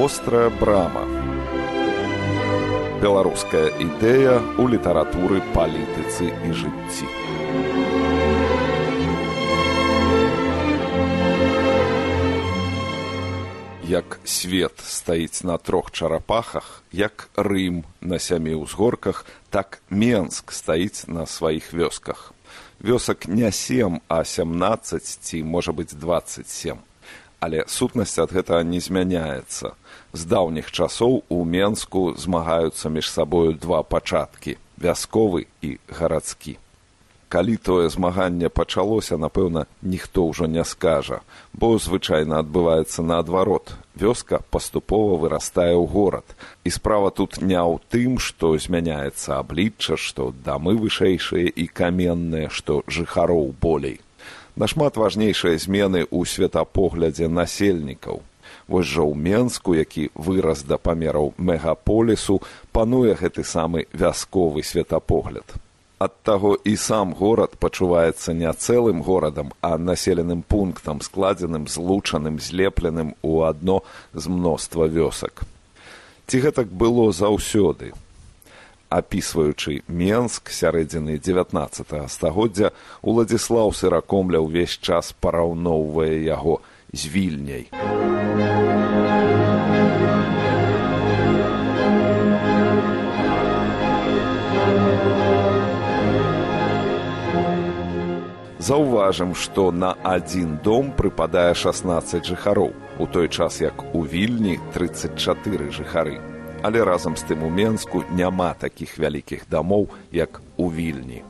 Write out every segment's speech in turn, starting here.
вострая брама. Беларуская ідэя ў літаратуры палітыцы і жыцці. Як свет стаіць на трох чарапахах як рым на сямі ўзгорках так менск стаіць на сваіх вёсках. Вёсак не сем а семнадцаць ці можа быць двадцать семь але сутнасць ад гэтага не змяняецца. З даўніх часоў у менску змагаюцца між сабою два пачаткі вясковы і гарадскі. Калі тое змаганне пачалося напэўна ніхто ўжо не скажа бо звычайна адбываецца наадварот. Вёска паступова вырастае ў горад. І справа тут не ў тым што змяняецца аблічча што дамы вышэйшыя і каменныя што жыхароў болей нашмат важнейшыя змены ў светапоглядзе насельнікаў. Вось жа ў Менску, які вырас да памераў мегаполісу, пануе гэты самы вясковы светапогляд. Ад таго і сам горад пачуваецца не цэлым горадам, а населеным пунктам, складзеным, злучаным, злепленым у адно з мноства вёсак. Ці гэтак было заўсёды? Апісваючы менск сярэдзіны девятнаццатого стагоддзя уладзіслаў сыракомля ўвесь час параўноўвае яго з вільняй. Заўважым што на адзін дом прыпадае шестнадцать жыхароў у той час як у вільні тридцать чатыры жыхары але разам з тым у менску няма такіх вялікіх дамоў як у вільні.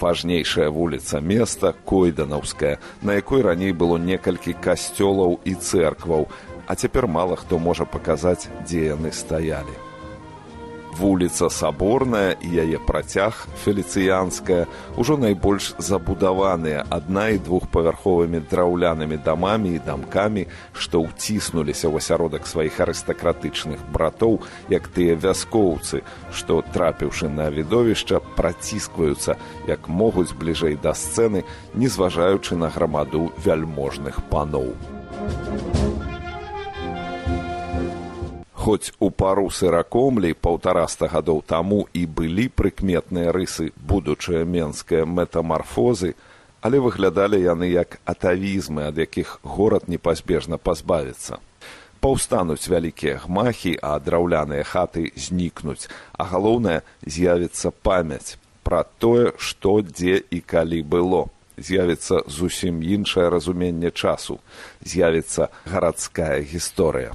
Важнейшая вуліца места койданаўская на якой раней было некалькі касцёлаў і цэркваў а цяпер мала хто можа паказаць дзе яны стаялі вуліца саборная і яе працяг феліцыянская ужо найбольш забудаваныя адна і двухпавярховымі драўлянымі дамамі і дамкамі што ўціснуліся ў асяродак сваіх арыстакратычных братоў як тыя вяскоўцы што трапіўшы на відовішча праціскваюцца як могуць бліжэй да сцэны не зважаючы на грамаду вяльможных паноў хоць у пару сыракомлі паўтараста гадоў таму і былі прыкметныя рысы будучыя менскія метамарфозы, але выглядалі яны як атавізмы, ад якіх горад непазбежна пазбавіцца. Паўстануць вялікія гмахі, а драўляныя хаты знікнуць, а галоўнае з'явіцца памяць пра тое, што дзе і калі было. З'явіцца зусім іншае разуменне часу, з'явіцца гарадская гісторыя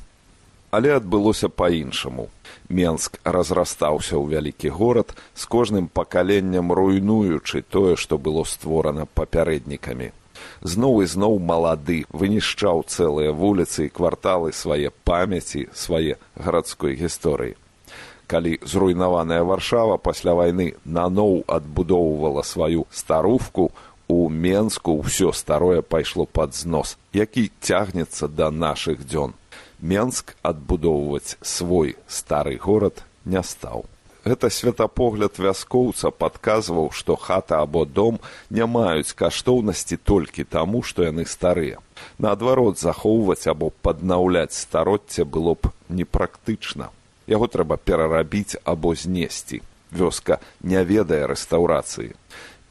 але адбылося па-іншаму. Менск разрастаўся ў вялікі горад з кожным пакаленнем руйнуючы тое, што было створана папярэднікамі. Зноў і зноў малады вынішчаў цэлыя вуліцы і кварталы свае памяці свае гарадской гісторыі. Калі зруйнаваная варшава пасля вайны наноў адбудоўвала сваю старувку, у Менску ўсё старое пайшло пад знос, які цягнецца да нашых дзён. Менск адбудоўваць свой стары горад не стаў. Гэта светапогляд вяскоўца падказваў, што хата або дом не маюць каштоўнасці толькі таму, што яны старыя. Наадварот, захоўваць або паднаўляць староцце было б непрактычна. Яго трэба перарабіць або знесці. Вёска не ведае рэстаўрацыі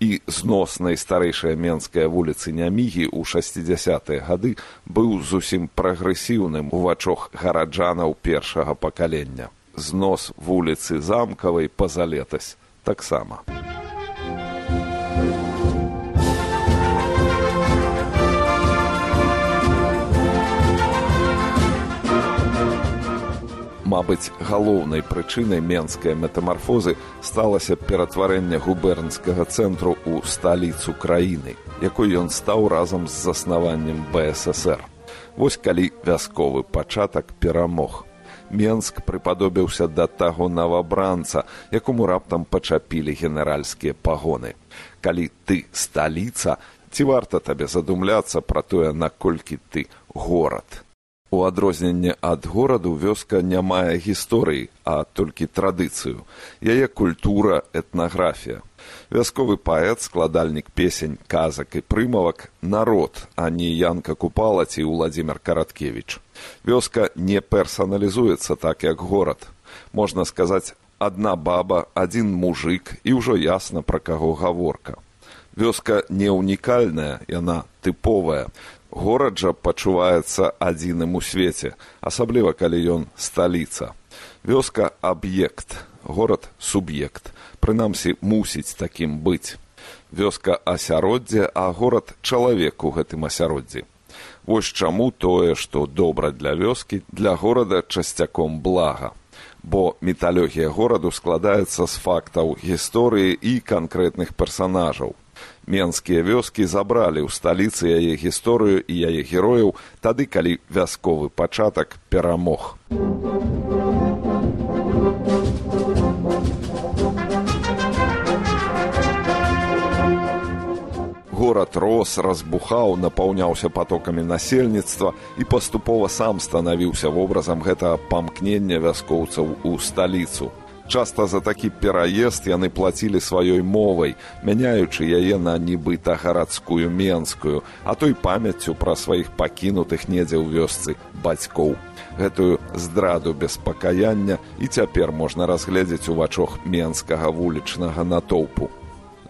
і знос найстарэйшая менская вуліцы нямігі ў шестидесятые гады быў зусім прагрэсіўным у вачох гараджанаў першага пакалення. Знос вуліцы замкавай пазалетась таксама Мабыць, галоўнай прычынай менскай метамарфозы сталася ператварэнне губернскага цэнтру ў сталіцу краіны, якой ён стаў разам з заснаваннем БССР. Вось калі вясковы пачатак перамог. Менск прыпадобіўся да таго навабранца, якому раптам пачапілі генеральскія пагоны. Калі ты сталіца, ці варта табе задумляцца пра тое, наколькі ты горад. У адрозненне ад гораду вёска не мае гісторыі, а толькі традыцыю. Яе культура, этнаграфія. Вясковы паэт, складальнік песень, казак і прымавак народ, а не Янка Купала ці Владзімир Караткевіч. Вёска не персаналізуецца так, як горад. Можна сказаць, адна баба, адзін мужик і ўжо ясна пра каго гаворка. Вёска не ўнікальная, яна тыповая. Горад жа пачуваецца адзіным у свеце, асабліва калі ён сталіца. Вёска аб'ект, горад суб'ект прынамсі мусіць такім быць. Вёска асяроддзе а горад чалавек у гэтым асяроддзі. Вось чаму тое што добра для вёскі для горада часцяком блага. Бо металогія гораду складаецца з фактаў гісторыі і канкрэтных персанажаў менскія вёскі забралі ў сталіцы яе гісторыю і яе герояў тады калі вясковы пачатак перамог. Горад рос разбухаў напаўняўся потокамі насельніцтва і паступова сам станавіўся вобразам гэтага памкнення вяскоўцаў у сталіцу часта за такі пераезд яны плацілі сваёй мовай мяняючы яе на нібыта гарадскую менскую а той памяццю пра сваіх пакінутых недзе ў вёсцы бацькоў. Гэтую здраду без пакаяння і цяпер можна разгледзець у вачох менскага вулічнага натоўпу.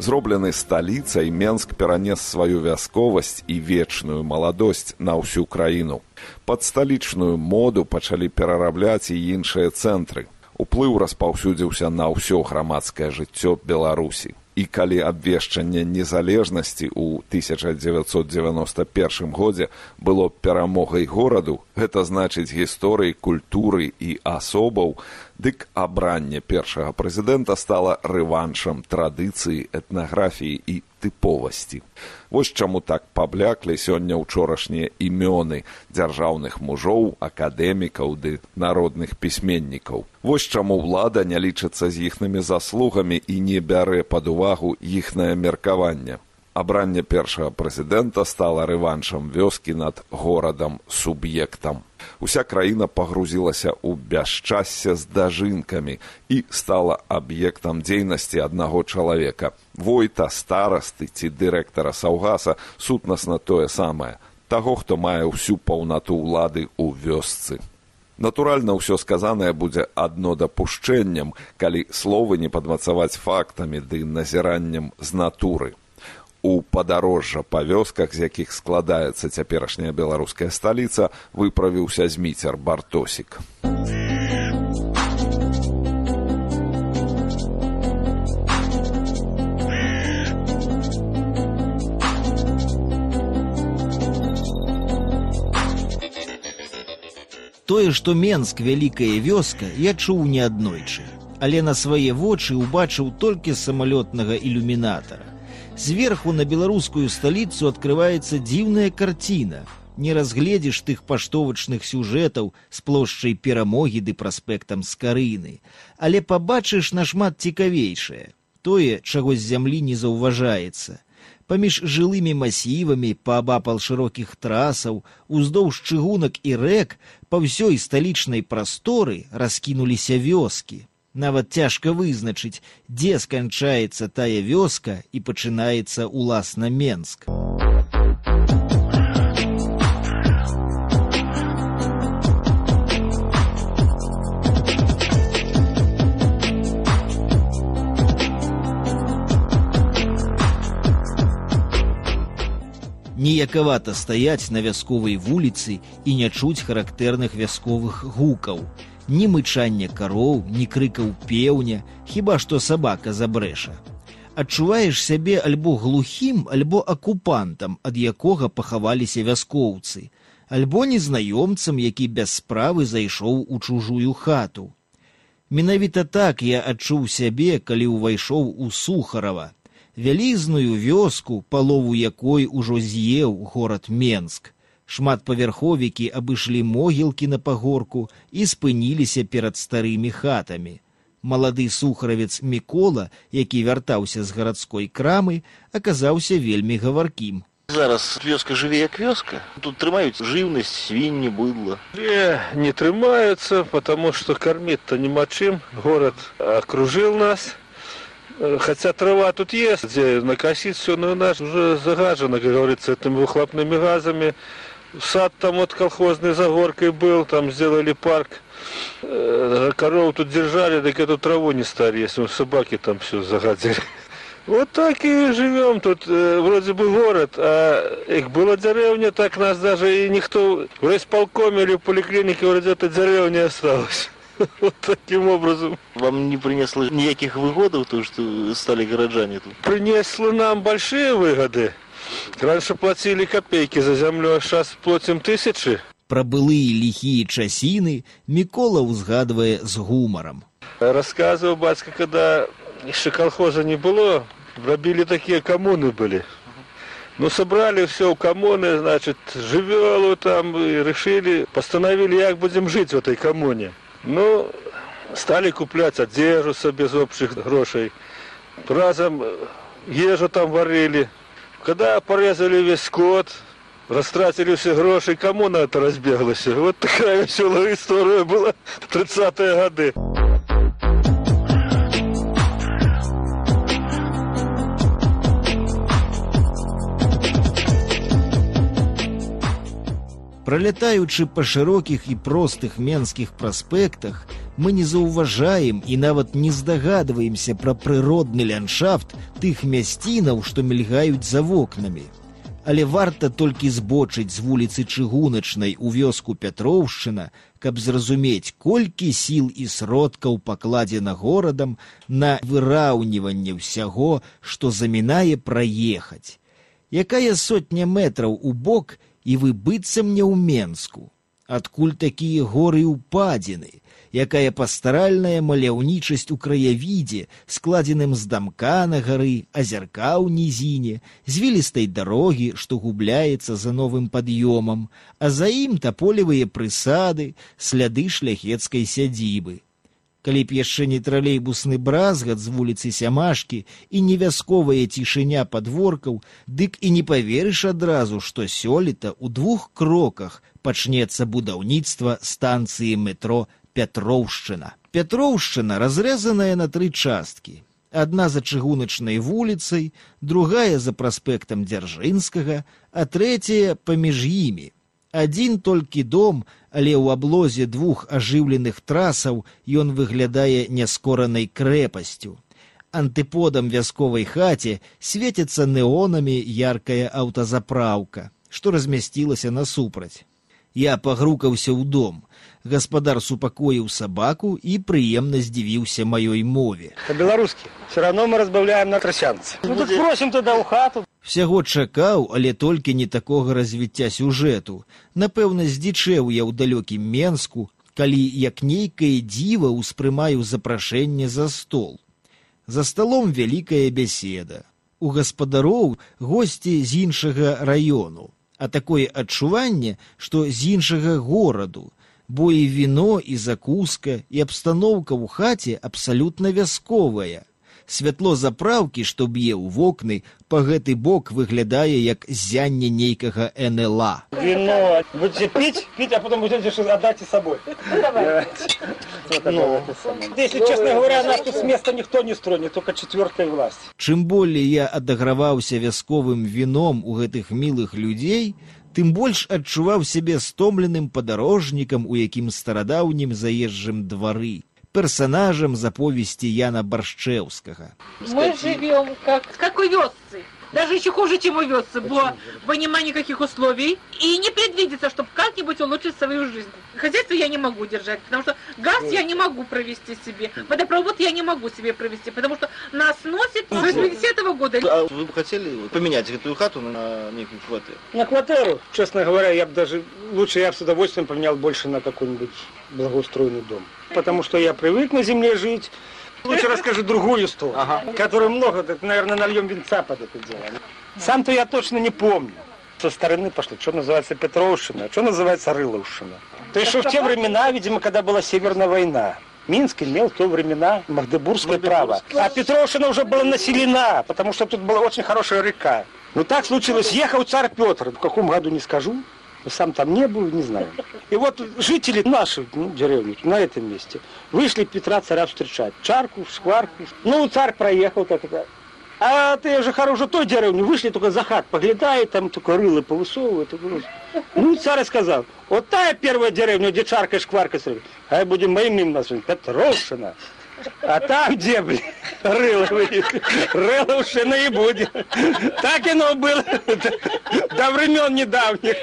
Зроблены сталіцай менск перанес сваю вясковасць і вечную маладосць на ўсю краіну. Пад сталічную моду пачалі перарабляць і іншыя цэнтры уплыў распаўсюдзіўся на ўсё грамадскае жыццё беларусі. І калі абвешчанне незалежнасці ў 1991 годзе было перамогай гораду гэта значыць гісторыі культуры і асобаў дык абранне першага прэзідэнта стала рэваншам традыцыі этнаграфіі і тыповасці. Вось чаму так пабляклі сёння ўчорашнія імёны дзяржаўных мужоў акадэмікаў ды народных пісьменнікаў. Вось чаму ўлада не лічыцца з іхнымі заслугамі і не бярэ пад увагу іхнае меркаванне. Абранне першага прэзідэнта стала рэваншам вёскі над горадам суб'ектам уся краіна пагрузілася ў бясчасце з дажынкамі і стала аб'ектам дзейнасці аднаго чалавека. Войта старасты ці дырэктара саўгаса сутнасна тое самае. Таго хто мае ўсю паўнату ўлады ў вёсцы. Натуральна ўсё сказанае будзе адно дапушчэннем калі словы не падмацаваць фактамі ды назіраннем з натуры у падарожжа па вёсках з якіх складаецца цяперашняя беларуская сталіца выправіўся зміцер бартосік. Тое што менск вялікая вёска я чуў неаднойчы але на свае вочы ўбачыў толькі самалётнага ілюмінатара Сверху на беларускую сталіцу открывается дзіўная карціна. Не разгледзіш тых паштовачных сюжэтаў з плошчай перамогі ды праспектам скарыны, але пабачыш нашмат цікавейшае, тое, чаго з зямлі не заўважаецца. Паміж жылымі масівамі паабапал шырокіх трасаў, уздоўж чыгунак і рэк па ўсёй сталічнай прасторы раскінуліся вёскі. Нават цяжка вызначыць, дзе сканчаецца тая вёска і пачынаецца ўласна Менск. Ніякавата стаяць на вясковай вуліцы і не чуць характэрных вясковых гукаў ні мычання кароў, ні крыкаў пеўня, хіба што сабака забрэша. Адчуваеш сябе альбо глухім, альбо акупантам, ад якога пахаваліся вяскоўцы, альбо незнаёмцам, які без справы зайшоў у чужую хату. Менавіта так я адчуў сябе, калі ўвайшоў у сухарава, вялізную вёску, палову якой ужо з'еў горад Менск шматпавярховікі абышлі могілкі на пагорку і спыніліся перад старымі хатамі. Малады сухаравец мікола, які вяртаўся з гарадской крамы, аказаўся вельмі гаваркім. Зараз вёска жыве як вёска. Тут трымаюць жыўнасць, свінні, быдла. Не, не трымаюцца, потому што карміць-то няма чым. Горад акружыў нас. Э, Хотя трава тут есть, где накосить все, но у нас уже загажено, как говорится, этими выхлопными газами. Сад там вот колхозный за горкой был, там сделали парк. Э, Коров тут держали, так эту траву не стали, если собаки там все загадили. Вот так и живем тут, э, вроде бы город, а их была деревня, так нас даже и никто в райисполкоме или в поликлинике вроде этой деревни осталось. Вот таким образом. Вам не принесло никаких выгодов, то, что стали горожане тут? Принесло нам большие выгоды. Раньше платили копейки за землю, а сейчас платим тысячи. Пра былыя ліхія часіны Мікола ўзгадвае з гумарам. Рассказывал батька, когда еще колхоза не было, пробили такие коммуны были. Ну, собрали все в коммуны, значит, живело там, и решили, постановили, как будем жить в этой коммуне. Ну, стали куплять одежду себе без общих грошей. Разом э, ежу там варили. Когда порезали весь скот, растратили все гроши, коммуна это разбеглась. Вот такая веселая история была в 30-е годы. Пралятаючы па шырокіх і простых менскіх праспектах, мы не заўважаем і нават не здагадваемся пра прыродны ландшафт тых мясцінаў, што мільгаюць за вокнамі. Але варта толькі збочыць з вуліцы чыгуначнай у вёску Пятроўшчына, каб зразумець, колькі сіл і сродкаў пакладзена горадам на выраўніванне ўсяго, што замінае праехаць. Якая сотня метраў у бок і вы быццам не ў Менску. Адкуль такія горы ўпадзіны, якая пастаральная маляўнічасць у краявідзе, складзеным з дамка на гары, азярка ў нізіне, звілістай дарогі, што губляецца за новым пад'ёмам, а за ім таполевыя прысады, сляды шляхецкай сядзібы. Калі б яшчэ не тралейбусны бразгат з вуліцы сямашкі і не вясковая цішыня падворкаў, дык і не паверыш адразу, што сёлета ў двух кроках пачнецца будаўніцтва станцыі метро Пятроўшчына. Пятроўшчына разрэзаная на тры часткі. Адна за чыгуначнай вуліцай, другая за праспектам дзяржынскага, а трэцяя паміж імі. Адзін толькі дом, але ў аблозе двух ажыўленых трасаў ён выглядае няскоранай крэпасцю. Антыподам вясковай хаце свеціцца неонамі яркая аўтазапраўка, што размясцілася насупраць. Я пагрукаўся ў дом. Гаспадар супакоіў сабаку і прыемна здзівіўся маёй мове. По-белорусски. Все равно мы разбавляем на тросянце. Ну так просим туда у хату. Усяго чакаў, але толькі не такога развіцця сюжэту. Напэўна, здзічэў я ў далёкім Менску, калі як нейкае дзіва ўспрымаю запрашэнне за стол. За сталом вялікая бяседа. У гаспадароў госці з іншага раёну, а такое адчуванне, што з іншага гораду, бо і віно і закуска і абстаноўка ў хаце абсалютна вясковая. Святло запраўкі, што б'е ў вокны, па гэты бок выглядае як зянне нейкага НЛА. Вино. Будете пить, пить, а потом будете что отдать и собой. Давайте. Ну, Если честно говоря, нас тут с места никто не стронет, только четвертая власть. Чым болей я адаграваўся вясковым віном у гэтых мілых людзей, тым больш адчуваў сябе стомленым падарожнікам, у якім старадаўнім заезджым двары, персонажам заповесці Яна Баршчэўскага. Мы живем как в какой вёсцы. Даже еще хуже, чем у вёсцы, бо, бо нема никаких условий. И не предвидится, чтобы как-нибудь улучшить свою жизнь. Хозяйство я не могу держать, потому что газ я не могу провести себе. Водопровод я не могу себе провести, потому что нас носит с 80-го года. А вы бы хотели поменять эту хату на некую квартиру? На квартиру, честно говоря, я бы даже, лучше я бы с удовольствием поменял больше на какой-нибудь благоустроенный дом. Потому что я привык на земле жить. Лучше расскажу другую историю, которую много, так, наверное, нальем венца под это дело. Сам-то я точно не помню. Со стороны пошло, что называется Петровщина, что называется Рыловщина. То есть, что в те времена, видимо, когда была Северная война, Минск имел в то времена Магдебургское право. А Петровщина уже была населена, потому что тут была очень хорошая река. Ну так случилось, ехал царь Петр, в каком году не скажу, Сам там не был, не знаю. И вот жители нашей ну, деревни на этом месте вышли Петра царя встречать. Чарку, шкварку. Ну, царь проехал так это. А ты же хорошо той деревни вышли, только за хат поглядает, там только рыло повысовывает. Ну, царь сказал, вот та первая деревня, где чарка и шкварка, а будем моим именем назвать, Петровшина. А там, где, блин, рыло, рыло уж и не будет. Так оно было до времен недавних.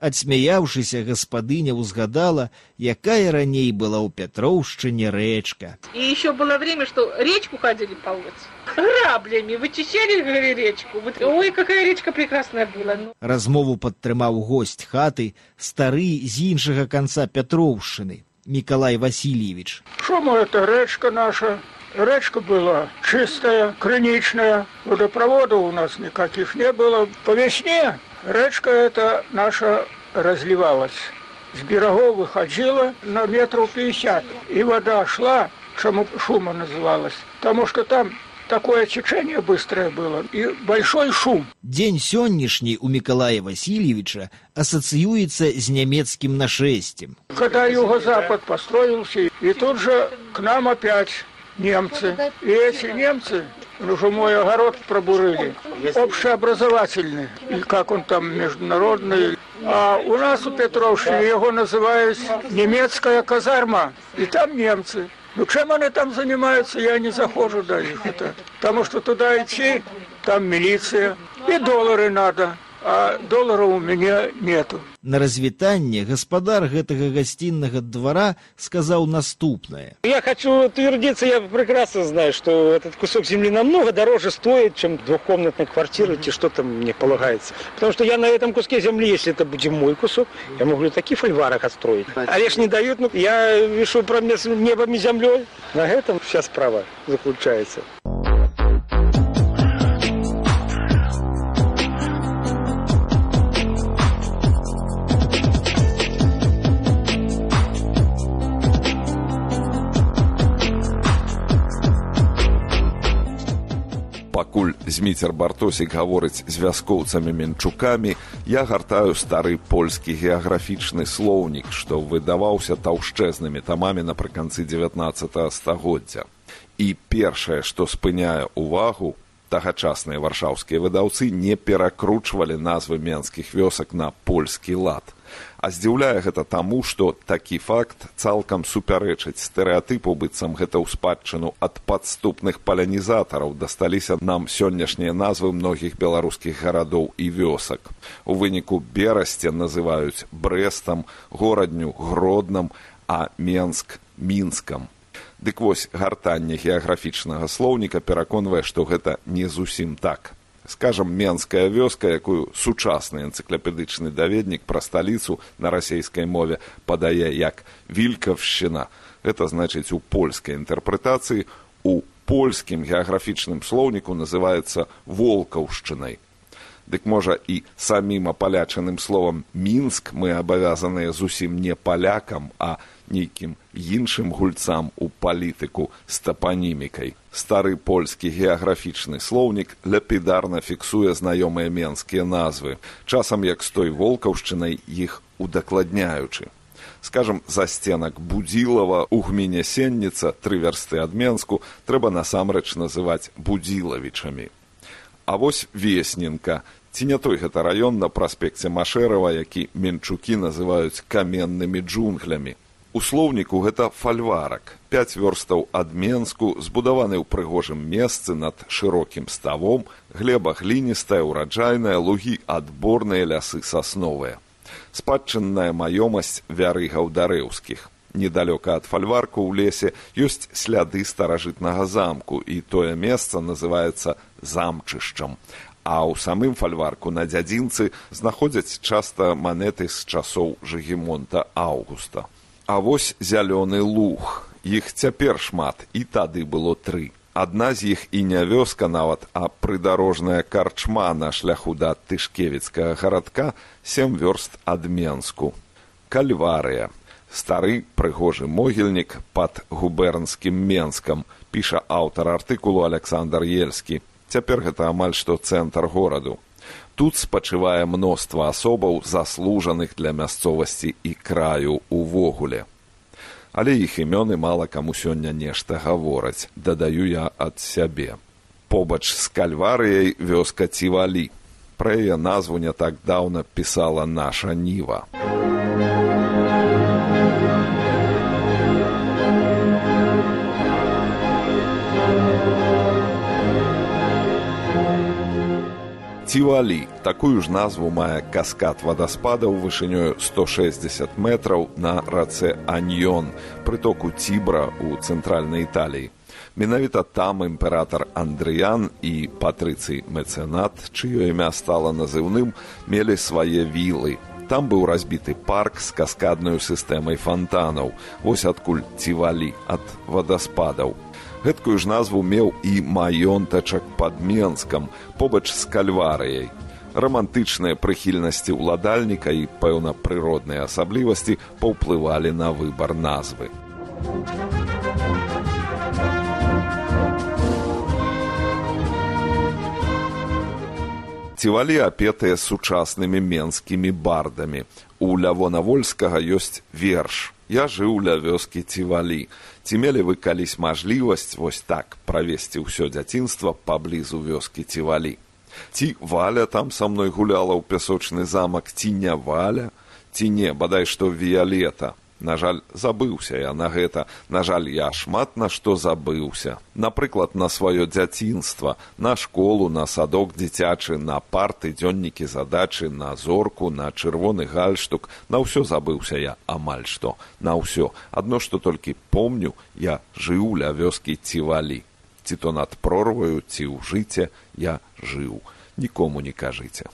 Отсмяяўшыся гаспадыня узгадала, якая раней была ў Пятроўшчыне рэчка. И еще было время, что речку ходили полоть. Граблями вычищали говорили, речку. Вот, ой, какая речка прекрасная была. Ну. Размову падтрымаў госць хаты стары з іншага канца Пятроўшчыны. Николай Васильевич. Шума это речка наша. Речка была чистая, крыничная. Водопровода у нас никаких не было. По весне речка эта наша разливалась. С берегов выходила на метров 50. И вода шла, чему шума называлась. Потому что там такое течение быстрое было и большой шум. День сённяшний у Миколая Васильевича ассоциируется с немецким нашествием. Когда Юго-Запад построился, и тут же к нам опять немцы. И эти немцы уже мой огород пробурили. Общеобразовательный. И как он там международный. А у нас у Петровщины его называют немецкая казарма. И там немцы. Ну, чем они там занимаются, я не захожу них. Это, потому что туда идти, там милиция, и доллары надо, а долларов у меня нету. На развітанне гаспадар гэтага гасціннага двара сказаў наступнае. Я хочу утвердиться, я прекрасно знаю, что этот кусок земли намного дороже стоит, чем двухкомнатная квартира, или что там мне полагается. Потому что я на этом куске земли, если это будет мой кусок, я могу такие фольварок отстроить. А лишь не дают, ну, я вешу про небом и землей. На этом вся справа заключается. Пакуль зміцер бартосік гаворыць з вяскоўцамі менчукамі я гартаю стары польскі геаграфічны слоўнік што выдаваўся таўшчэзнымі тамамі напрыканцы 19 стагоддзя. І першае што спыняе увагу тагачасныя варшаўскія выдаўцы не перакручвалі назвы менскіх вёсак на польскі лад А здзіўляе гэта таму, што такі факт цалкам супярэчыць стэрэатыпу быццам гэта ў спадчыну ад падступных палянізатараў дасталіся нам сённяшнія назвы многіх беларускіх гарадоў і вёсак. У выніку берасце называюць брэстам, горадню гроднам, а менск мінскам. Дык вось гартанне геаграфічнага слоўніка пераконвае, што гэта не зусім так скажем менская вёска якую сучасны энцыклапедычны даведнік пра сталіцу на расійскай мове падае як вількавшчына. Это значыць у польскай інтэрпрэтацыі у польскім геаграфічным слоўніку называецца волкаўшчынай дык можа і самім апалячаным словам мінск мы абавязаныя зусім не палякам а нейкім іншым гульцам у палітыку з тапанімікай. Стары польскі геаграфічны слоўнік ляпідарна фіксуе знаёмыя менскія назвы, часам як з той волкаўшчынай іх удакладняючы. Скажам, за сценак будзілава у гміне сенніца тры вярсты ад менску трэба насамрэч называць будзілавічамі. А вось весненка ці не той гэта раён на праспекце машэрава, які менчукі называюць каменнымі джунглямі У слоўніку гэта фальварак, пяць вёрстаў ад Менску, збудаваны ў прыгожым месцы над шырокім ставом, глеба гліністая, ураджайная, лугі адборныя лясы сасновыя. Спадчынная маёмасць вяры гаўдарэўскіх. Недалёка ад фальварку ў лесе ёсць сляды старажытнага замку, і тое месца называецца замчышчам. А ў самым фальварку на дзядзінцы знаходзяць часта манеты з часоў жыгемонта Аўгуста. А вось зялёны луг. Іх цяпер шмат і тады было тры. Адна з іх і не вёска нават, а прыдарожная карчма на шляху да тышкевіцкага гарадка сем вёрст ад Менску. Кальварыя. Стары прыгожы могільнік пад губернскім менскам, піша аўтар артыкулу Александр Ельскі. Цяпер гэта амаль што цэнтр гораду. Тут спачывае мноства асобаў заслужаных для мясцовасці і краю увогуле. Але іх імёны мала каму сёння нешта гавораць, дадаю я ад сябе. Побач з кальварыяй вёска цівалі. Пра яе назву не так даўна пісала наша ніва. Цівалі такую ж назву мае каскад вадаспадаў вышынёю 160 метраў на рацэ Аньён, прытоку цібра ў цэнтральнай італіі. Менавіта там імператар Андрыян і патрыцый мэцэнат, чыё імя стала назыўным, мелі свае вілы. Там быў разбіты парк з каскаднаю сістэмай фонтанаў, вось адкуль цівалі ад вадаспадаў гэткую ж назву меў і маёнтачак пад менскам побач з кальварыяй. Рамантычныя прыхільнасці ўладальніка і пэўна прыродныя асаблівасці паўплывалі на выбар назвы. Цівалі апетыя сучаснымі менскімі бардамі? У лявонавольскага ёсць верш я жыў ля вёскі цівалі. Ці мелі вы калісь мажлівасць вось так правесці ўсё дзяцінства паблізу вёскі цівалі? Ці валя там са мной гуляла ў пясочны замак ці не валя ці не бадай што віялета На жаль, забыўся я на гэта. На жаль, я шмат на што забыўся. Напрыклад, на сваё дзяцінства, на школу, на садок дзіцячы, на парты, дзённікі задачы, на зорку, на чырвоны гальштук, на ўсё забыўся я амаль што, на ўсё. Адно што толькі помню, я жыў ля вёскі цівалі. Ці то над прорваю, ці ў жыце я жыў. Нікому не кажыце.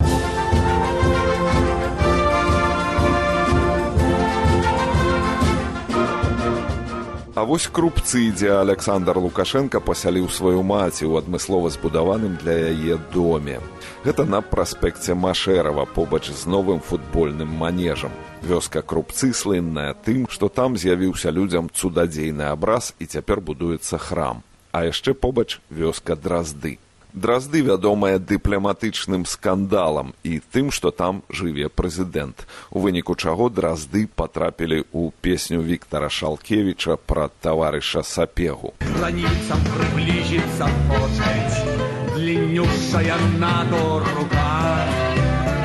А вось крупцы, дзе Александр Лукашенко пасяліў сваю маці ў адмыслова збудаваным для яе доме. Гэта на праспекце Машэрава побач з новым футбольным манежам. Вёска крупцы слынная тым, што там з'явіўся людзям цудадзейны абраз і цяпер будуецца храм. А яшчэ побач вёска дразды дразды вядомая дыпламатычным скандалам і тым што там жыве прэзідэнт. У выніку чаго дразды патрапілі ў песню Віктора шалкевича пра таварыша сапегу. Границам приближится очередь длиннющая надо рука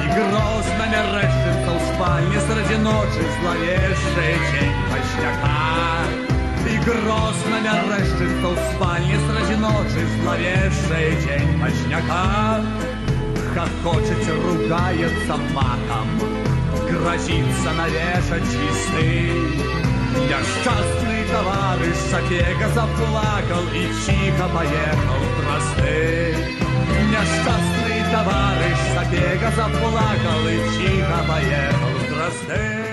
и грозно мерещится в спальне среди ночи зловещая тень почтяка И грозно мерещится в спальне среди ночи Зловещий день ночняка Хохочет, ругается матом Грозится навешать чисты. Несчастный товарищ Сапега заплакал И тихо поехал в тросты Несчастный товарищ Сапега заплакал И тихо поехал в тросты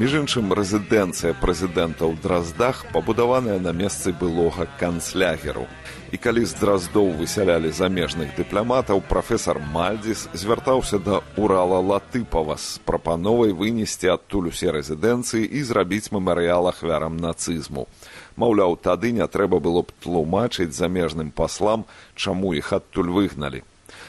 Між іншым рэзідэнцыя прэзідэнта ў драздах пабудаваная на месцы былога канцлягеру. І калі з драздоў высялялі замежных дыпламатаў, прафесор Мальдзіс звяртаўся да Урала Латыпава з прапановай вынесці адтуль усе рэзідэнцыі і зрабіць мемарыял ахвярам нацызму. Маўляў, тады не трэба было б тлумачыць замежным паслам, чаму іх адтуль выгналі.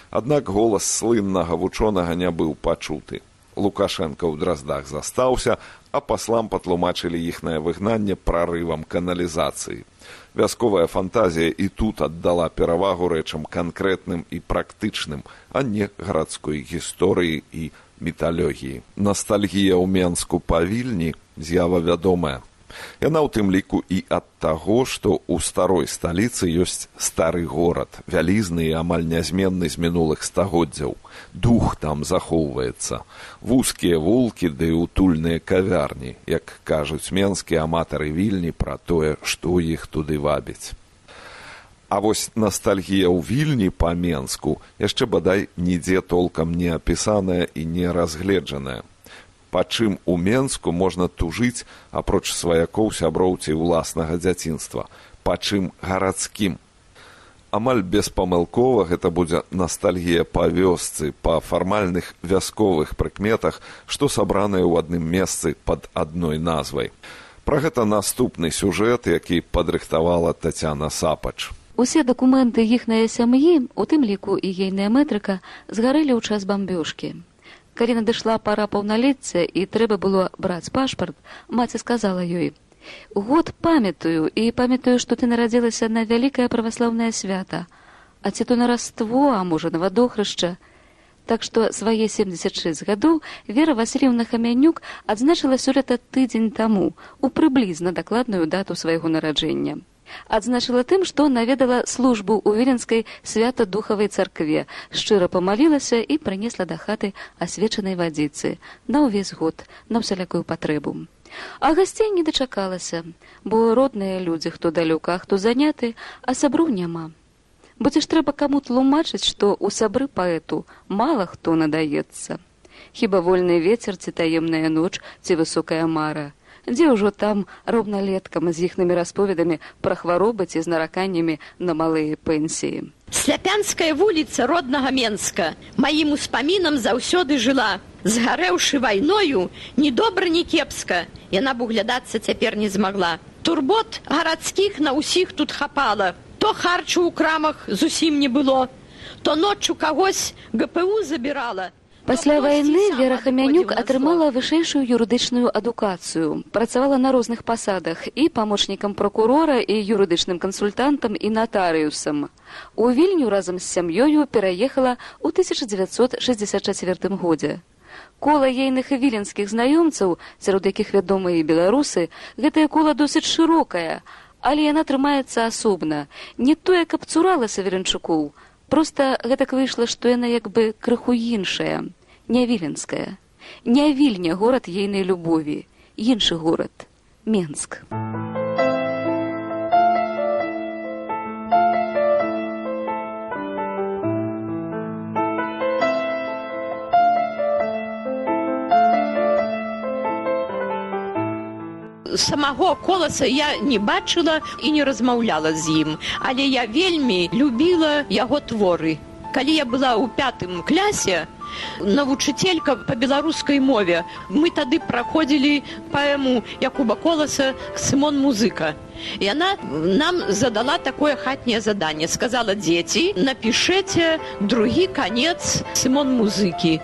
Аднак голас слыннага вучонага не быў пачуты. Лукашенко ў драздах застаўся, а паслам патлумачылі іхнае выгнанне прарывам каналізацыі. Вясковая фантазія і тут аддала перавагу рэчам канкрэтным і практычным, а не гарадской гісторыі і металёгіі. Настальгія ў Менску павільні з'ява вядомая. Яна ў тым ліку і ад таго, што ў старой сталіцы ёсць стары горад, вялізны і амаль нязменны з мінулых стагоддзяў. Дух там захоўваецца. Вузкія вулкі ды утульныя кавярні, як кажуць менскія аматары вільні пра тое, што іх туды вабіць. А вось ностальгія ў вільні па менску яшчэ бадай нідзе толкам не апісаная і не разгледжаная па чым у менску можна тужыць апроч сваякоў сяброў ці ўласнага дзяцінства па чым гарадскім. Амаль беспамылкова гэта будзе ностальгія па вёсцы па фармальных вясковых прыкметах што сабраныя ў адным месцы пад адной назвай. Пра гэта наступны сюжэт які падрыхтавала татяна сапач. Усе дакументы іхнай сям'і, у тым ліку і ейная метрыка, згарэлі ў час бамбёжкі. Калі надышла пара паўналецця і трэба было браць пашпарт, маці сказала ёй: « Год памятаю і памятаю, што ты нарадзілася на вялікае праваслаўнае свята, а ці то на раство, а можа на вадохрышча. Так што свае 76 гадоў Вера Васильевна Хамянюк адзначыла сёлета тыдзень таму у прыблізна дакладную дату свайго нараджэння адзначыла тым, што наведала службу ў віленскай свята-духавай царкве, шчыра памалілася і прынесла да хаты асвечанай вадзіцы на ўвесь год на ўсялякую патрэбу. А гасцей не дачакалася, бо родныя людзі, хто далёка, хто заняты, а сабру няма. Бо ці ж трэба каму тлумачыць, што ў сабры паэту мала хто надаецца. Хіба вольны вецер ці таемная ноч ці высокая мара, дзе ўжо там роўналеткам з іхнымі расповедамі пра хваробы ці з нараканнямі на малыя пенсіі. Сляпянская вуліца роднага Менска маім успамінам заўсёды жыла. Згарэўшы вайною, ні добра, ні кепска, яна б углядацца цяпер не змагла. Турбот гарадскіх на ўсіх тут хапала. То харчу ў крамах зусім не было, то ноччу кагось ГПУ забірала, Пасля вайны Вера Хамянюк атрымала вышэйшую юрыдычную адукацыю, працавала на розных пасадах і памочнікам прокурора і юрыдычным кансультантам і натарыусам. У вільню разам з сям'ёю пераехала ў 1964 годзе. Кола ейных віленскіх знаёмцаў, сярод якіх вядомыя беларусы, гэтае кола досыць шырокае, але яна трымаецца асобна, не тое, каб цуралася веренчукоў, Проста гэтак выйшла, што яна як бы крыху іншая, не віленская, не вільня горад ейнай любові, іншы горад, Менск. самого коласа я не бачыла і не размаўляла з ім, але я вельмі любіла яго творы. Калі я была ў пятым клясе, навучыцелька па беларускай мове, мы тады праходзілі паэму Якуба коласа Сымон музыка. Яна нам задала такое хатняе заданне, сказала дзеці, напішэце другі канец Сымон музыкі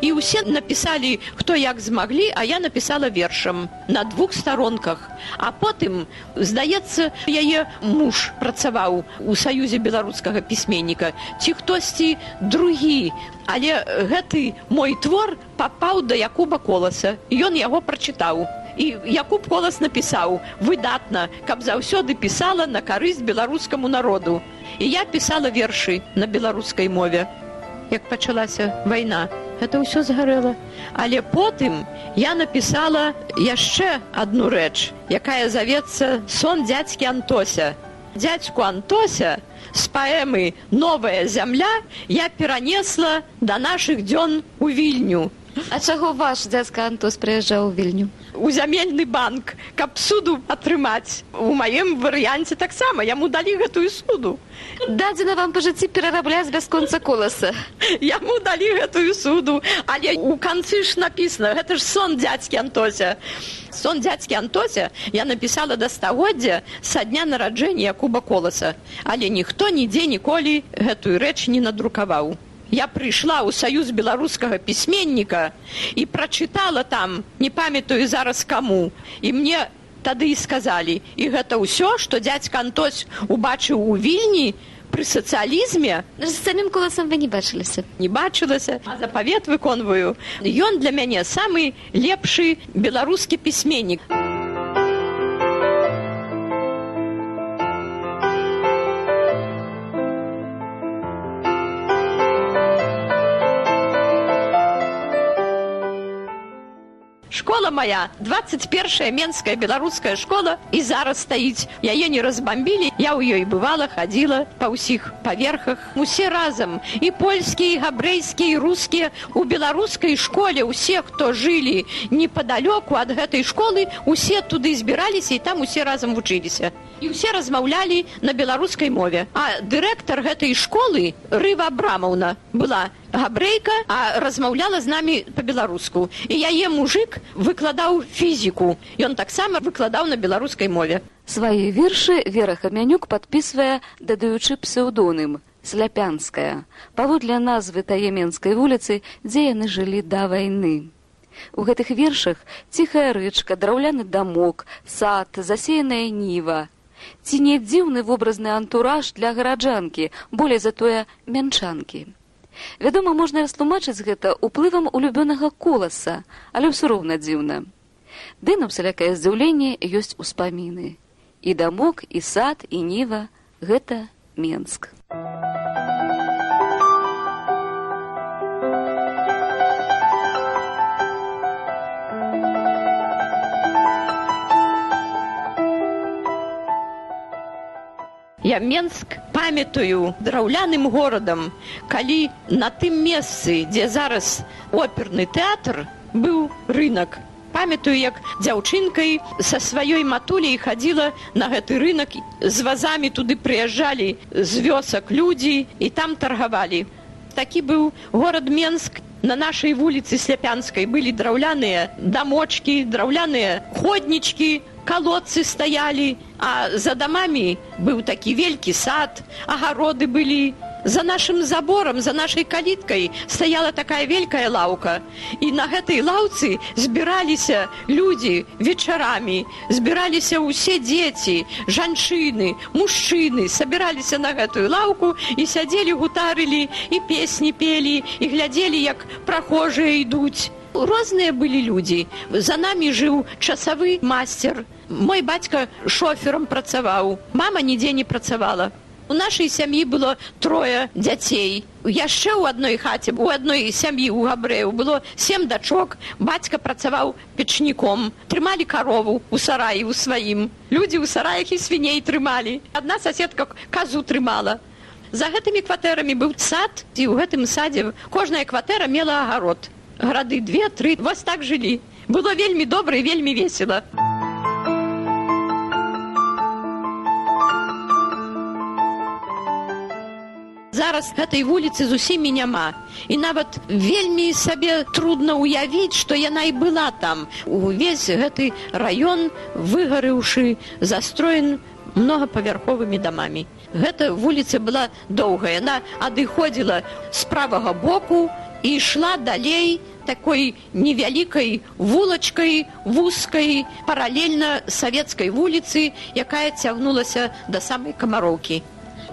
і ўсе напісалі хто як змаглі а я напісала вершам на двух старонках а потым здаецца яе муж працаваў у саюзе беларускага пісьменніка. Ці хтосьці другі. Але гэты мой твор папаў да якуба коласа. Ён яго прачытаў. І якуб колас напісаў выдатна каб заўсёды пісала на карысць беларускаму народу. І я пісала вершы на беларускай мове. Як пачалася вайна это ўсё згарэла. Але потым я напісала яшчэ одну рэч, якая завецца сон дзядзькі Антося. Дядзьку Антося з паэмы новая зямля я перанесла да нашых дзён у вільню. А чаго ваш дзядзька Антос прыязджаў у вільню? У зямельны банк каб суду атрымаць. У маім варыянце таксама. Яму далі гэтую суду. Дадзена вам па жыцці перарабляць бясконца коласа. Яму далі гэтую суду. Але у канцы ж напісана гэта ж сон дзядзькі антося сон дзядзькі антося я напісала да стагоддзя са дня нараджэння куба коласа. Але ніхто нідзе ніколі гэтую рэч не надрукаваў я прыйшла ў саюз беларускага пісьменніка і прачытала там не памятаю зараз каму і мне тады і сказалі і гэта ўсё што дзядзька антось убачыў у вільні пры сацыялізме з самім коласам вы не бачыліся. Не бачылася. Запавет выконваю. Ён для мяне самы лепшы беларускі пісьменнік. а школа моя 21 менская беларуская школа і зараз стаіць яе не разбамбілі я ў ёй бывала хадзіла па ўсіх паверхах усе разам і польскія габрэйскія рускія у беларускай школе усе хто жылі непадалёку ад гэтай школы усе туды збіраліся і там усе разам вучыліся і ўсе размаўлялі на беларускай мове. А дырэктар гэтай школы рыва абрамаўна была габрэйка а размаўляла з намі па-беларуску і яе мужик выкладаў фізіку ён таксама выкладаў на беларускай мове Свае вершы Вера Хамянюк падпісвае, дадаючы псеўдоным сляпянская, паводле назвы таеменскай вуліцы, дзе яны жылі да вайны. У гэтых вершах ціхая рэчка, драўляны дамок, сад, засеяная ніва. Ці не дзіўны вобразны антураж для гараджанкі, болей затое мянчанкі. Вядома, можна растлумачыць гэта ўплывам улюбёнага коласа, але ўсё роўна дзіўна. Ды на усялякае здзіўленне ёсць успаміны. І дамок, і сад, і ніва гэта Менск. Я Менск памятаю драўляным горадам, калі на тым месцы, дзе зараз оперны тэатр быў рынок. Памятаю, як дзяўчынкай са сваёй матуляй хадзіла на гэты рынок з вазамі туды прыязджалі з вёсак людзі і там таргавалі. Такі быў горад Менск. На нашай вуліцы сляпянскай былі драўляныя дамочкі, драўляныя ходнічкі, колодцы стаялі, а за дамамі быў такі велькі сад, агароды былі. За нашым заборам, за нашай каліткай стаяла такая вялькая лаўка. І на гэтай лаўцы збіраліся людзі вечарамі, збіраліся ўсе дзеці, жанчыны, мужчыны, сабіраліся на гэтую лаўку і сядзелі, гутарылі і песні пелі і глядзелі, як прахожыя ідуць. Розныя былі людзі. За намі жыў часавы мастер. Мой бацька шоферам працаваў. Мама нідзе не працавала. У нашай сям'і было трое дзяцей. Яшчэ ў адной хаце, у адной сям'і ў габрэяў было сем дачок, бацька працаваў печніком, трымалі карову ў сараі у сваім. Людзі ў сараях і свіней трымалі. Адна соседка казу трымала. За гэтымі кватэрамі быў сад і ў гэтым садзе кожная кватэра мела агарод. Грады две тры вось так жылі. Было вельмі добра і вельмі весела. зараз гэтай вуліцы зусім і няма і нават вельмі сабе трудно ўявіць што яна і была там. Увесь гэты раён выгарыўшы застроен многапавярховымі дамамі гэта вуліца была доўгая. Яна адыходзіла з правага боку і ішла далей такой невялікай вулачкай вузкай паралельна савецкай вуліцы якая цягнулася да самай камароўкі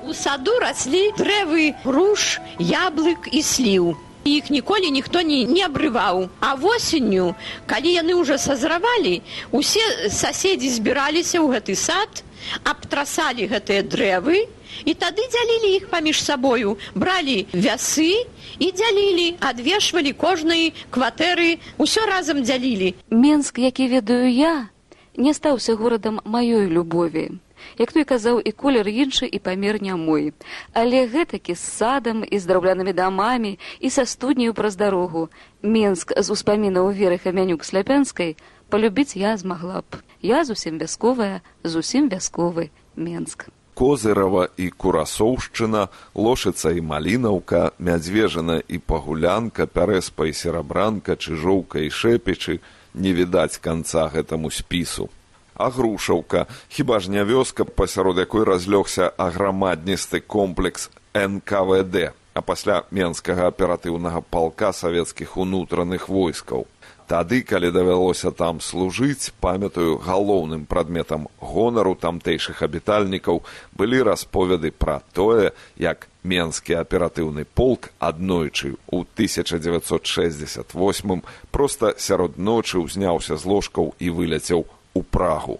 У саду раслі дрэвы, руж, яблык і сліў. Іх ніколі ніхто не, не абрываў. А восенню, калі яны ўжо сазравалі, усе соседзі збіраліся ў гэты сад, абтрасалі гэтыя дрэвы і тады дзялілі іх паміж сабою, бралі вясы і дзялілі, адвешвалі кожнай кватэры, усё разам дзялілі. Менск, які ведаю я, не стаўся горадам маёй любові. Як той казаў і колер іншы і памер не мой. Але гэтакі з садам і з драўлянымі дамамі і са студняю праз дарогу. Менск з успамінаў веры хамянюк сляпянскай полюбіць я змагла б. Я зусім вясковая зусім вясковы менск козырава і курасоўшчына лошыца і малінаўка мядзвежана і пагулянка пярэспа і серабранка чыжоўка і шэпечы. Не відаць канца гэтаму спісу. Агрушаўка. Хіба ж не вёска пасярод якой разлёгся аграмадністы комплекс нквд а пасля менскага аператыўнага палка савецкіх унутраных войскаў тады калі давялося там служыць памятаю галоўным прадметам гонару тамтэйшых абітальнікаў былі расповеды пра тое як менскі аператыўны полк аднойчы ў 1968 проста сярод ночы ўзняўся з ложкаў і выляцеў у прагу.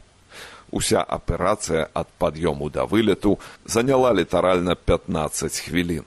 Уся аперацыя ад пад'ёму да вылету заняла літаральна 15 хвілін.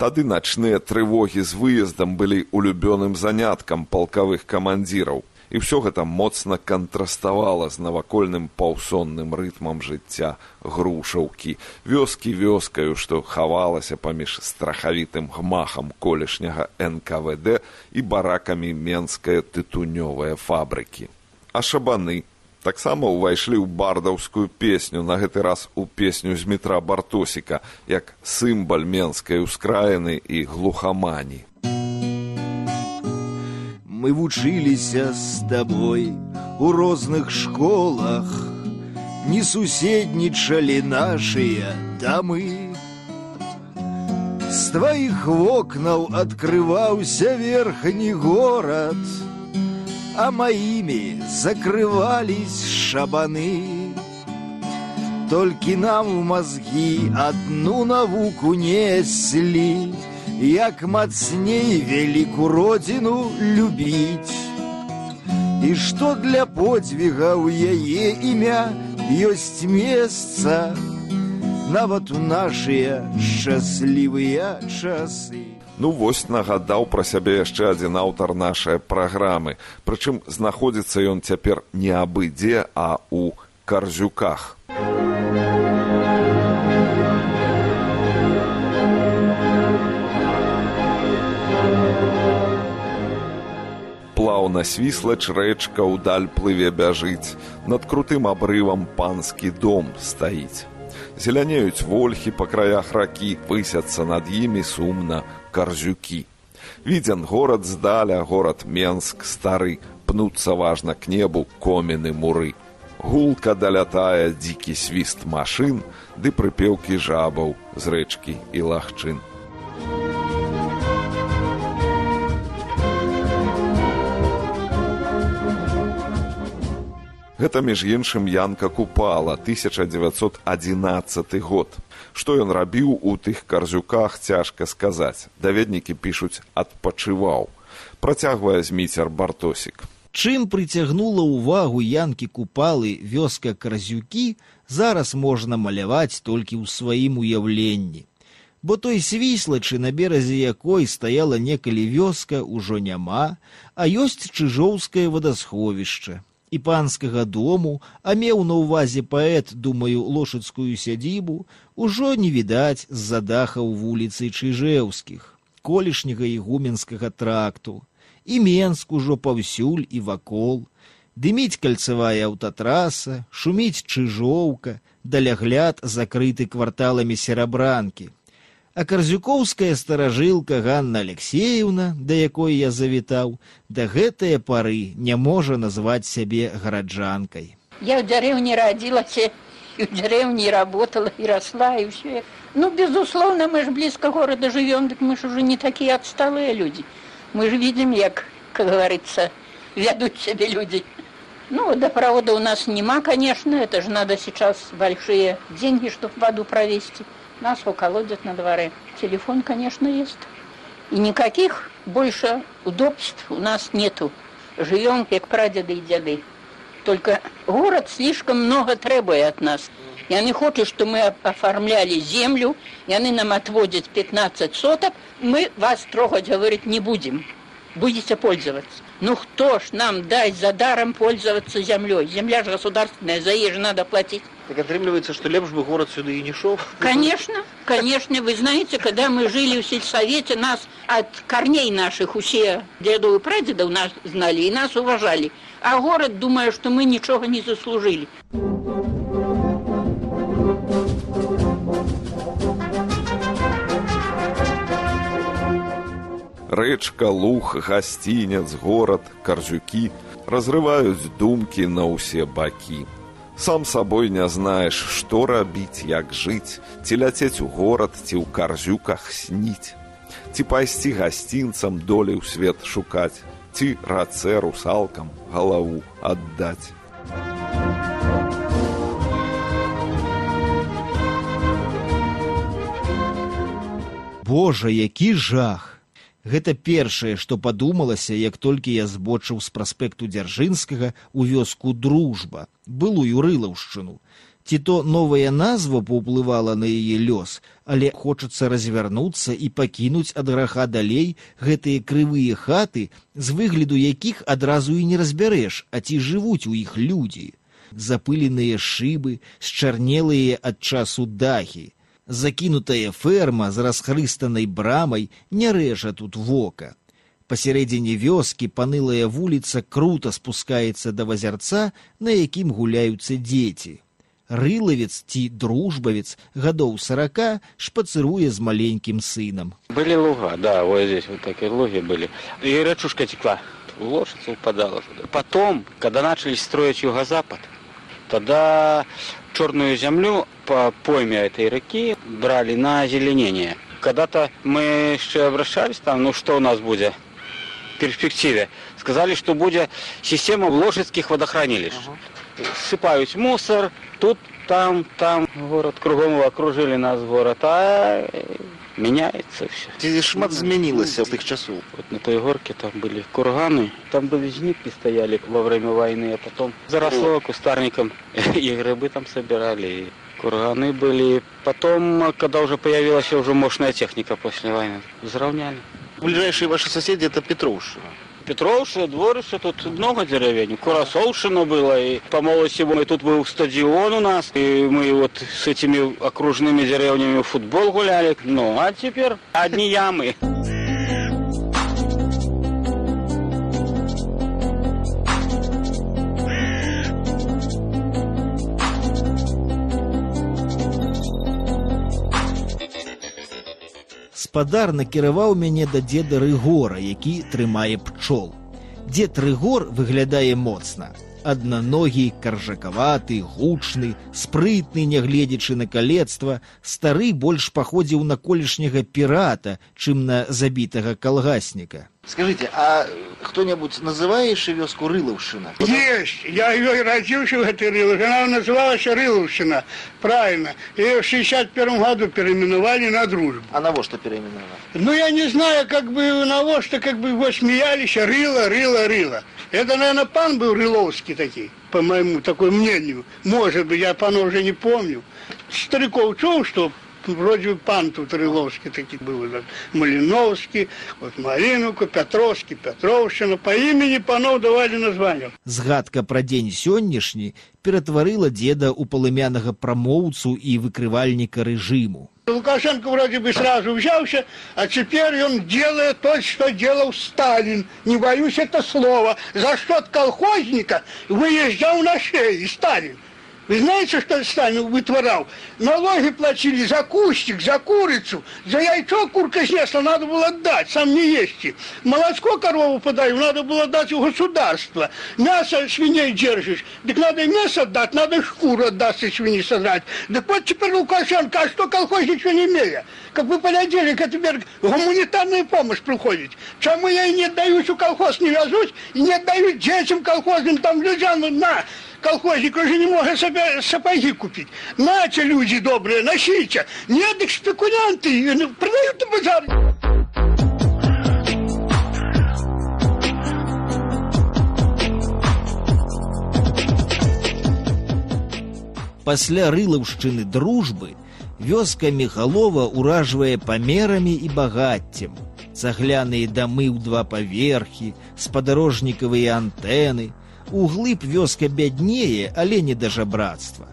Тады начныя трывогі з выездам былі улюбёным заняткам палкавых камандзіраў, і ўсё гэта моцна кантраставала з навакольным паўсонным рытмам жыцця грушаўкі, вёскі вёскаю, што хавалася паміж страхавітым гмахам колішняга НКВД і баракамі менская тытунёвая фабрыкі. А шабаны таксама ўвайшлі ў бардаўскую песню на гэты раз у песню з метра бартосіка як сымбаль менскай ускраіны і глухамані мы вучыліся з табой у розных школах не суседнічалі нашыя дамы. З тваіх вокнаў адкрываўся верхні горад, а маімі закрывались шабаны. Толькі нам у мазгі адну навуку неслі, як мацней веліку родзіну любіць. І што для подзвіга ў яе імя ёсць месца, нават у нашыя шчаслівыя часы. Ну вось нагадаў пра сябе яшчэ адзін аўтар нашай праграмы. Прычым знаходзіцца ён цяпер не абы-дзе, а ў карзюках. плаўна свіслач рэчка ўдаль плыве бяжыць над крутым абрывам панскі дом стаіць зелянеюць вольхі па краях ракі высяцца над імі сумна карзюкі відзен горад здаля горад менск стары пнуцца важна к небу коміны муры. Гулка далятае дзікі свіст машын ды прыпеўкі жабаў з рэчкі і лагчын. Гэта між іншым Янка купала 1911 год. Што ён рабіў у тых карзюках цяжка сказаць. Даведнікі пішуць адпачываў. Працягвае зміцер бартосік. Чым прыцягнула ўвагу янкі купалы вёска карзюкі, зараз можна маляваць толькі ў сваім уяўленні. Бо той свіслачы, на беразе якой стаяла некалі вёска, ужо няма, а ёсць чыжоўскае вадасховішча і панскага дому, а меў на ўвазе паэт, думаю, лошадскую сядзібу, ужо не відаць з-за дахаў вуліцы чыжэўскіх, колішняга ігуменскага тракту. І Менск ужо паўсюль і вакол. Дыміць кальцавая аўтатраса, шуміць чыжоўка, далягляд закрыты кварталамі серабранкі а карзюкоўская старажылка Ганна Алексеевна, да якой я завітаў, да гэтыя пары не можа назваць сябе гараджанкай. Я в деревне родилась, и в деревне работала, и росла, и все. Ну, безусловно, мы же близко города живем, так мы же уже не такие отсталые люди. Мы же видим, как, как говорится, ведут себе люди. Ну, водопровода у нас нема, конечно, это же надо сейчас большие деньги, чтобы воду провести. Нас колодец на дворе. Телефон, конечно, есть. И никаких больше удобств у нас нету. Живем, как прадеды и деды. Только город слишком много требует от нас. И они хотят, что мы оформляли землю, и они нам отводят 15 соток. Мы вас трогать, говорит, не будем. Будете пользоваться. Ну кто ж нам даст за даром пользоваться землей? Земля же государственная, за ей же надо платить. Так отрымливается, что лепш бы город сюда и не шел. Конечно, конечно. Вы знаете, когда мы жили в сельсовете, нас от корней наших все дедов и прадедов нас знали и нас уважали. А город, думая, что мы ничего не заслужили. Рэчка, луг, гасцінец, горад, каржукі разрываюць думкі на ўсе бакі. Сам сабой не знаеш што рабіць як жыць ці ляцець у горад ці ў карзюках сніць. Ці пайсці гасцінцам долей у свет шукаць ці рацэ русалкам галаву аддаць. Божа які жах Гэта першае, што падумалася, як толькі я збочыў з праспекту дзяржынскага ў вёску дружба, былую рылаўшчыну. Ці то новая назва паўплывала на яе лёс, але хочацца развярнуцца і пакінуць ад граха далей гэтыя крывыя хаты, з выгляду якіх адразу і не разбярэш, а ці жывуць у іх людзі. Запыленыя шыбы, счарнелыя ад часу дахі, закінутая ферма з расхрыстанай брамай не рэжа тут вока. Пасярэдзіне вёскі панылая вуліца крута спускаецца да вазярца, на якім гуляюцца дзеці. Рылавец ці дружбавец гадоў сарака шпацыруе з маленькім сынам. Былі луга, да, вот здесь вот такие луги были. И речушка текла, лошадь упадала. Потом, когда начали строить юго-запад, Тогда черную землю по пойме этой реки брали на озеленение. Когда-то мы еще обращались там, ну что у нас будет в перспективе. Сказали, что будет система ложецких водохранилищ. Сыпают мусор, тут, там, там, город кругом окружили нас город, а меняется все. Ці шмат змянілася з тих часов. Вот на той горке там были курганы, там березники стояли во время войны, а потом заросло кустарником, и грибы там собирали, и курганы были. Потом, когда уже появилась уже мощная техника после войны, взравняли. Ближайшие ваши соседи это Петровщина. Петровша, Дворище, тут много деревень. Курасовшина было, и по молодости мы тут был стадион у нас, и мы вот с этими окружными деревнями в футбол гуляли. Ну, а теперь одни ямы. Спадар накіраваў мяне да дзеда рыгора які трымае пчол. Дзед рыгор выглядае моцна. Аднаногі каржакаваты гучны спрытны нягледзячы на калецтва стары больш паходзіў на колішняга пірата чым на забітага калгасніка Скажите, а кто-нибудь называет еще вёску Рыловщина? Есть. Я ее родился в этой Рыловщине. Она называлась Рыловщина. Правильно. Ее в 61 году переименовали на Дружбу. А на во что переименовали? Ну, я не знаю, как бы на во что, как бы его смеялись. Рыло, рыло, рыло. Это, наверное, пан был Рыловский такой, по моему такой мнению. Может быть, я пана уже не помню. Стариков чул, что вроде бы пан тут Рыловский такие был, так, Малиновский, вот Малиновка, Петровский, Петровщина. По имени панов давали названия. згадка пра дзень сённяшні ператварыла дзеда ў палымянага прамоўцу і выкрывальніка рэжыму Лукашенко вроде бы сразу взялся, а теперь он делает то, что делал Сталин. Не боюсь это слова. За счет колхозника выезжал на шее Сталин. Вы знаете, что Сталин вытворял? Налоги платили за кустик, за курицу, за яйцо курка снесла, надо было дать, сам не есть. Молочко корову подаю, надо было дать у государства. Мясо свиней держишь, так надо и мясо отдать, надо и шкуру отдать и свиньи создать. Так вот теперь Лукашенко, а что колхоз ничего не имея? Как вы понедельник, а теперь гуманитарная помощь приходит. Чему я и не отдаюсь у колхоз, не вязусь, и не отдаю детям колхозным, там людям, на, колхозник уже не может себе сапоги купить. Нате, люди добрые, носите. Нет, их спекулянты, ну, продают на базаре. пасля рылаўшчыны дружбы вёска мехалова ўражвае памерамі і багаццем цагляныя дамы ў два паверхі спадарожнікавыя антэны углыб вёска бяднее але не да жабрацтва.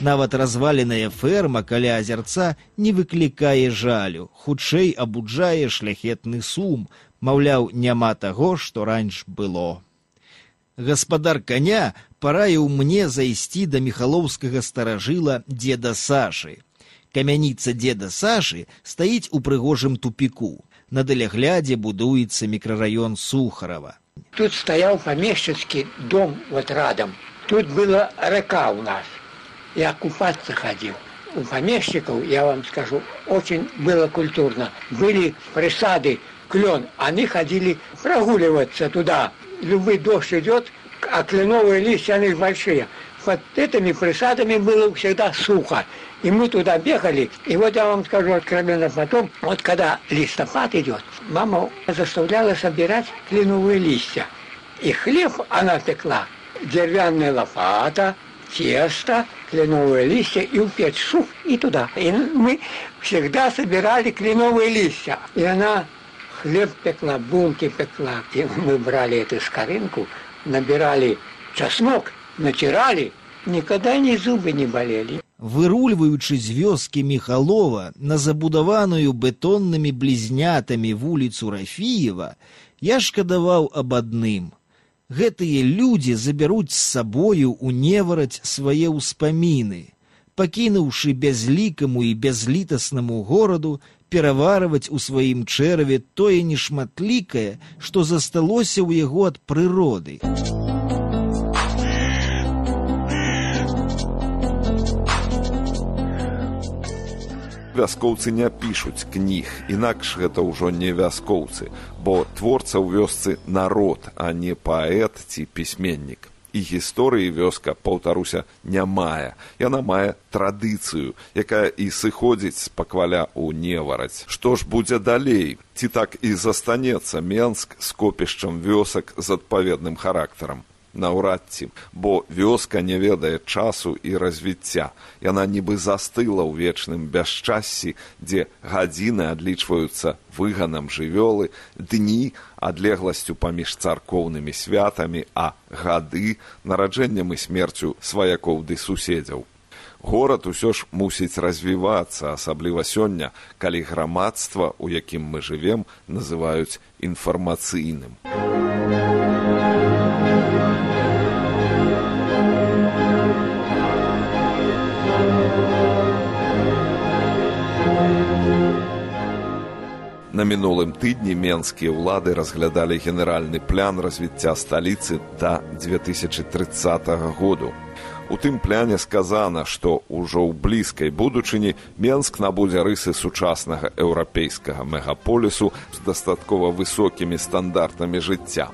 Нават разваленая ферма каля азярца не выклікае жалю хутчэй абуджае шляхетны сум маўляў няма таго што раньш было. Гаспадар коня параіў мне зайсці да міхалоўскага старажыла деда сашы. Камяніца деда сашы стаіць у прыгожым тупіку. На даляглядзе будуецца мікрараён сухарова Тут стоял помещицкий дом вот рядом. Тут была река у нас. Я купаться ходил. У помещиков, я вам скажу, очень было культурно. Были присады, клен. Они ходили прогуливаться туда. Любой дождь идет, а кленовые листья, они большие. Под этими присадами было всегда сухо. И мы туда бегали. И вот я вам скажу откровенно потом, вот когда листопад идет, мама заставляла собирать кленовые листья. И хлеб она пекла. Деревянная лопата, тесто, кленовые листья и упечь суп и туда. И мы всегда собирали кленовые листья. И она хлеб пекла, булки пекла. И мы брали эту скоринку, набирали чеснок, натирали. Никогда ни зубы не болели. Вырульваючы з вёскі міхалова на забудаваную бетоннымі блізнятамі вуліцу рафіева я шкадаваў аб адным. Гэтыя людзі забяруць з сабою ў невараць свае ўспаміны пакінуўшы бязлікаму і бязлітаснаму гораду пераварваць у сваім чэраве тое нешматлікае што засталося ў яго ад прыроды вяскоўцы не пішуць кніг інакш гэта ўжо не вяскоўцы бо творца ў вёсцы народ а не паэт ці пісьменнік. І гісторыі вёска паўтаруся не мае. Яна мае традыцыю якая і сыходзіць з пакваля ў невараць што ж будзе далей? Ці так і застанецца менск з копішчам вёсак з адпаведным характарам наўрад ці бо вёска не ведае часу і развіцця. Яна нібы застыла ў вечным бясчассі дзе гадзіны адлічваюцца выганам жывёлы дні адлегласцю паміж царкоўнымі святамі а гады нараджэннем і смерцю сваякоў ды суседзяў. Горад усё ж мусіць развівацца асабліва сёння калі грамадства у якім мы жывем называюць інфармацыйным На мінулым тыдні менскія ўлады разглядалі генеральны план развіцця сталіцы да 2030 году. У тым пляне сказана, што ўжо ў блізкай будучыні Менск набудзе рысы сучаснага еўрапейскага мегаполісу з дастаткова высокімі стандартамі жыцця.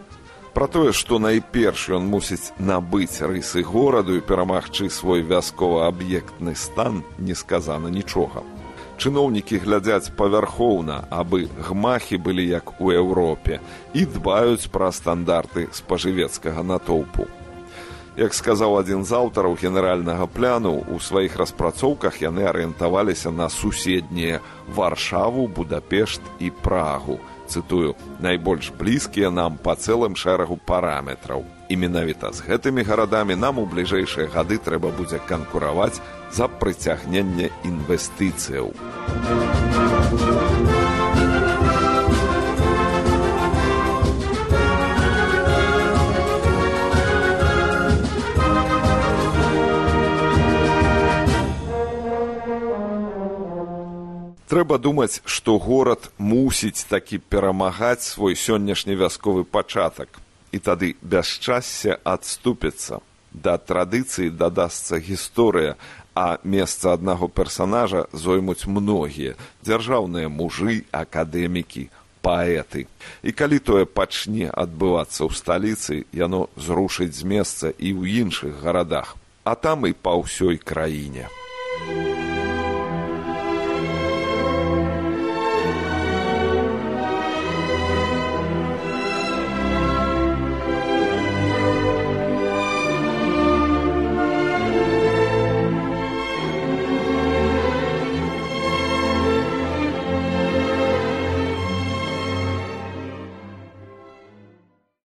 Пра тое, што найперш ён мусіць набыць рысы гораду і перамагчы свой вяскова-аб'ектны стан, не сказана нічога чыноўнікі глядзяць павярхоўна абы гмахі былі як у еўропе і дбаюць пра стандарты спажывецкага натоўпу. Як сказаў адзін з аўтараў генеральнага пляну у сваіх распрацоўках яны арыентаваліся на суседнія варшаву будапешт і прагу. Цытую найбольш блізкія нам па цэлым шэрагу параметраў і менавіта з гэтымі гарадамі нам у бліжэйшыя гады трэба будзе канкураваць за прыцягненне інвестыцыяў. Трэба думаць, што горад мусіць такі перамагаць свой сённяшні вясковы пачатак, і тады бясчасце адступіцца. Да традыцыі дадасца гісторыя, а месца аднаго персанажа зоймуць многія дзяржаўныя мужы акадэмікі паэты і калі тое пачне адбывацца ў сталіцы яно зрушыць з месца і ў іншых гарадах а там і па ўсёй краіне. Thank you.